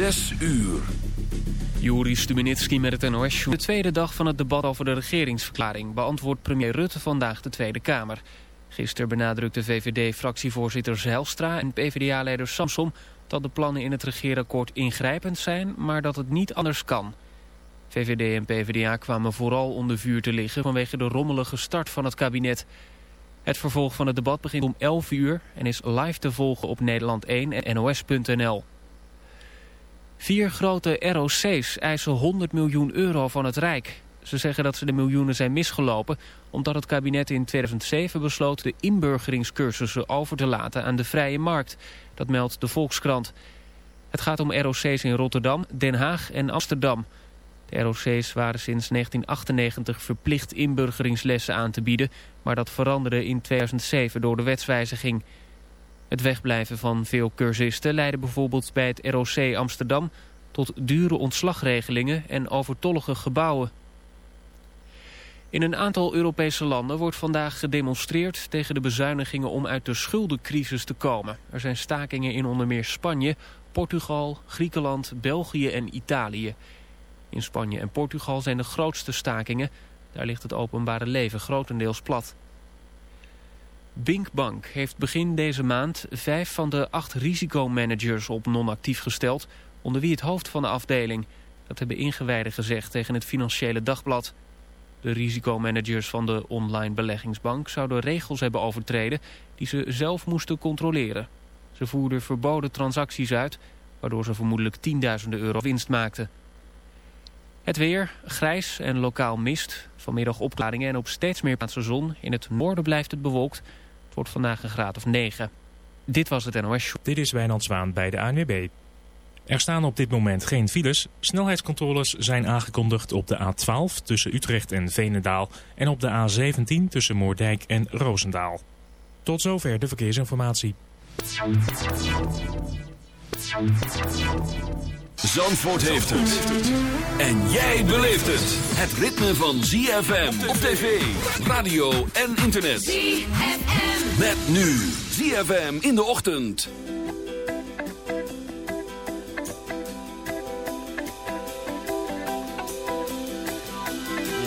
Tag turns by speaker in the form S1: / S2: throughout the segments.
S1: Zes uur.
S2: Juri Stubenitski met het NOS. De tweede dag van het debat over de regeringsverklaring... beantwoordt premier Rutte vandaag de Tweede Kamer. Gisteren benadrukte VVD-fractievoorzitter Zijlstra en PvdA-leider Samsom... dat de plannen in het regeerakkoord ingrijpend zijn... maar dat het niet anders kan. VVD en PvdA kwamen vooral onder vuur te liggen... vanwege de rommelige start van het kabinet... Het vervolg van het debat begint om 11 uur en is live te volgen op Nederland 1 en nos.nl. Vier grote ROC's eisen 100 miljoen euro van het Rijk. Ze zeggen dat ze de miljoenen zijn misgelopen... omdat het kabinet in 2007 besloot de inburgeringscursussen over te laten aan de vrije markt. Dat meldt de Volkskrant. Het gaat om ROC's in Rotterdam, Den Haag en Amsterdam. De ROC's waren sinds 1998 verplicht inburgeringslessen aan te bieden... maar dat veranderde in 2007 door de wetswijziging... Het wegblijven van veel cursisten leidde bijvoorbeeld bij het ROC Amsterdam tot dure ontslagregelingen en overtollige gebouwen. In een aantal Europese landen wordt vandaag gedemonstreerd tegen de bezuinigingen om uit de schuldencrisis te komen. Er zijn stakingen in onder meer Spanje, Portugal, Griekenland, België en Italië. In Spanje en Portugal zijn de grootste stakingen. Daar ligt het openbare leven grotendeels plat. Binkbank heeft begin deze maand vijf van de acht risicomanagers op non-actief gesteld, onder wie het hoofd van de afdeling. Dat hebben ingewijden gezegd tegen het Financiële Dagblad. De risicomanagers van de online beleggingsbank zouden regels hebben overtreden die ze zelf moesten controleren. Ze voerden verboden transacties uit, waardoor ze vermoedelijk tienduizenden euro winst maakten. Het weer, grijs en lokaal mist. Vanmiddag opklaringen en op steeds meer plaatsen zon. In het noorden blijft het bewolkt. Het wordt vandaag een graad of 9. Dit was het NOS Show.
S3: Dit is Wijnand Zwaan bij de ANWB. Er staan op dit moment geen files. Snelheidscontroles zijn aangekondigd op de A12 tussen Utrecht en Veenendaal... en op de A17 tussen Moordijk en Roosendaal. Tot zover de verkeersinformatie.
S1: Zandvoort heeft het. En jij beleeft het. Het ritme van ZFM op tv, radio en internet. ZFM. Met nu ZFM in de ochtend.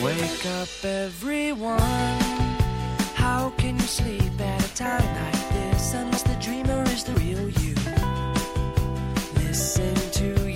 S4: Wake up everyone. How can you sleep at a time like this unless the dreamer is the real you? Listen to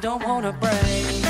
S4: don't wanna break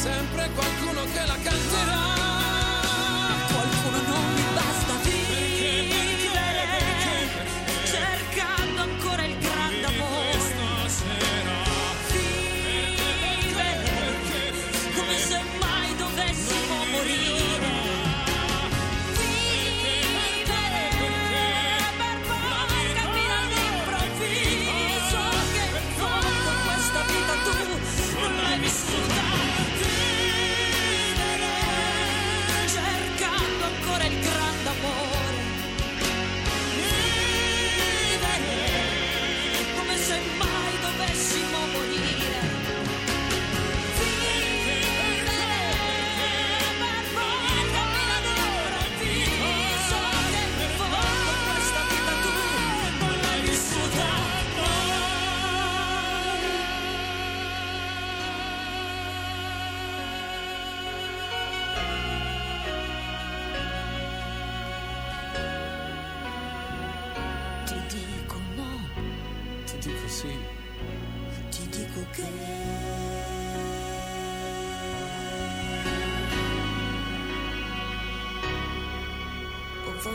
S5: sempre qualcuno che la canterà.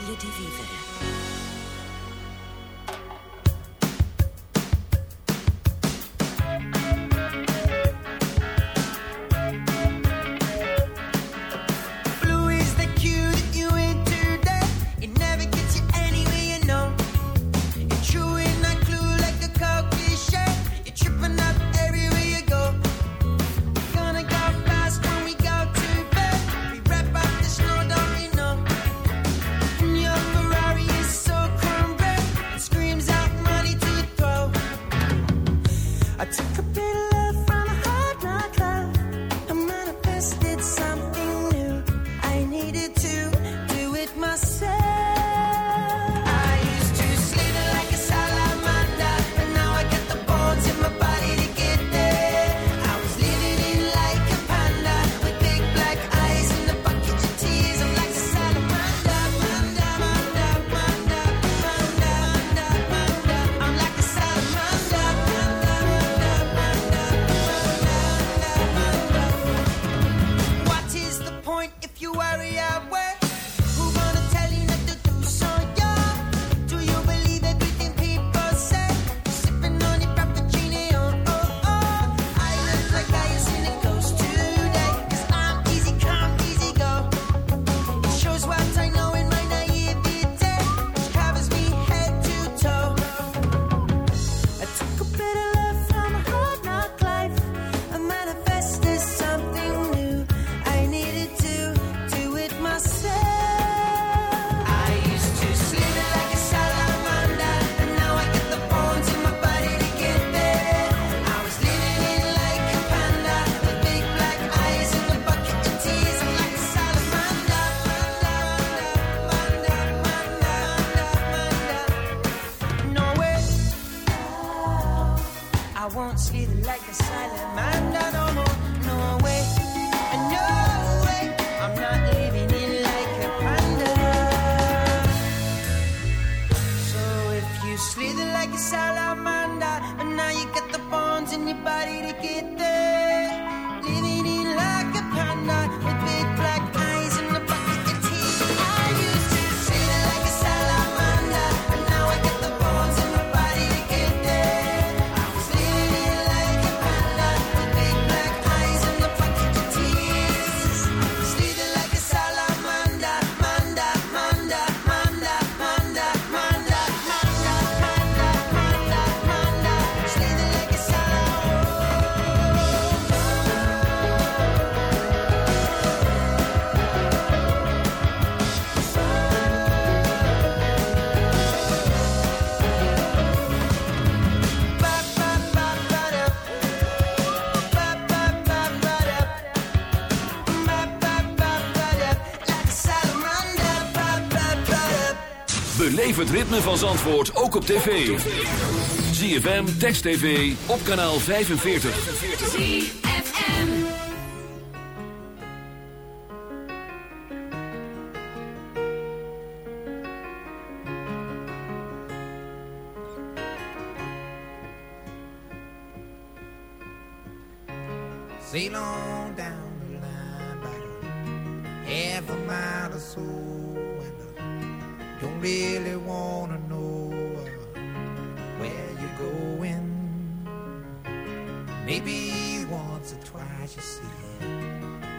S4: escolha
S1: de viver. Ritme van Zandvoort ook op tv. ZFM, Text TV, op kanaal 45.
S6: ZFM.
S7: Sail on down the line about half a mile or so, really wanna know where you're going. Maybe once or twice, you see.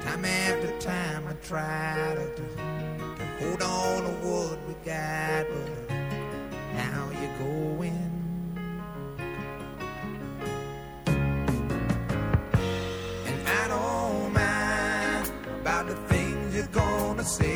S7: Time after time, I try to, to, hold on to what we got, but now you're going. And I don't mind about the things you're gonna say.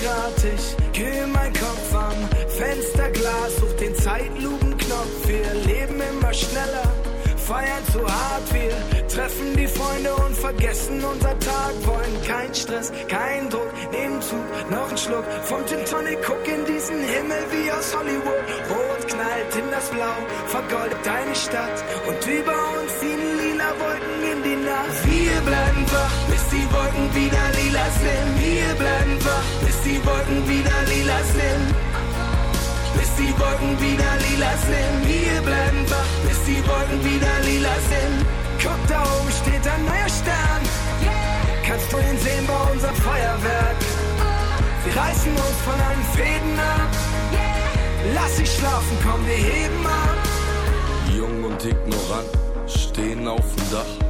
S8: Tisch, kühl mein Kopf am Fensterglas, such den Zeitlupenknopf. Wir leben immer schneller, feiern zu hart. Wir treffen die Freunde und vergessen unser Tag. Wollen kein Stress, kein Druck, nehmen Zug, noch ein Schluck vom Gin Tonic. Guck in diesen Himmel wie aus Hollywood. Rot knallt in das Blau, vergoldet deine Stadt. Und über uns ziehen lila Wolken in die Nacht. Wir bleiben wach, bis die Wolken wieder lila sind. Wir bleiben wach, bis die Wolken wieder lila sind. Bis die Wolken wieder lila sind. Wir bleiben wach, bis die Wolken wieder lila sind. Guck, da oben steht ein neuer Stern. Kannst du ihn sehen bei unserem Feuerwerk? Wir reißen uns von allen Fäden ab. Lass sie schlafen, komm, wir heben ab.
S9: Jung und ignorant, stehen auf dem Dach,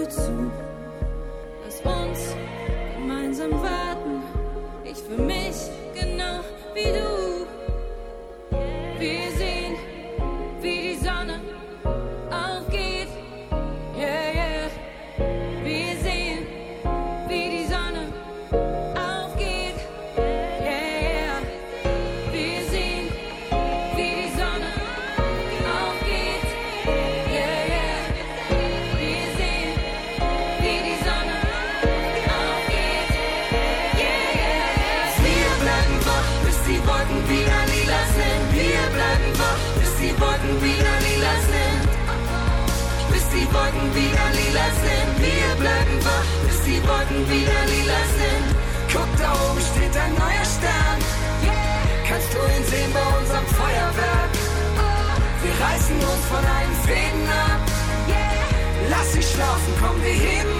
S10: Auge zu? Lass uns gemeinsam warten. Ich für mich genau wie du.
S8: Schlafen, komm, wir heben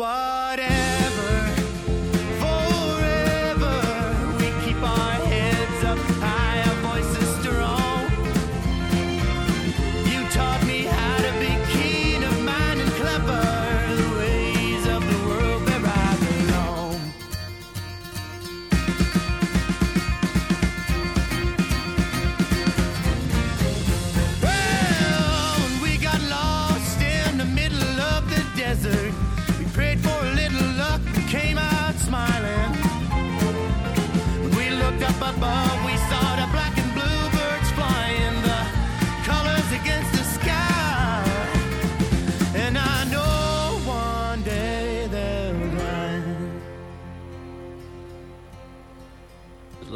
S11: What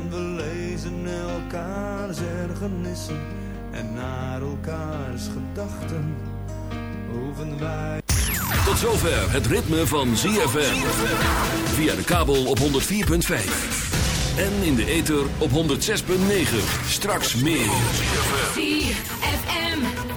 S8: En we lezen elkaars ergernissen. En naar elkaars gedachten hoeven wij.
S6: Tot zover het ritme van ZFM. Via de kabel op 104.5. En in de ether op 106.9. Straks meer.
S12: ZFM.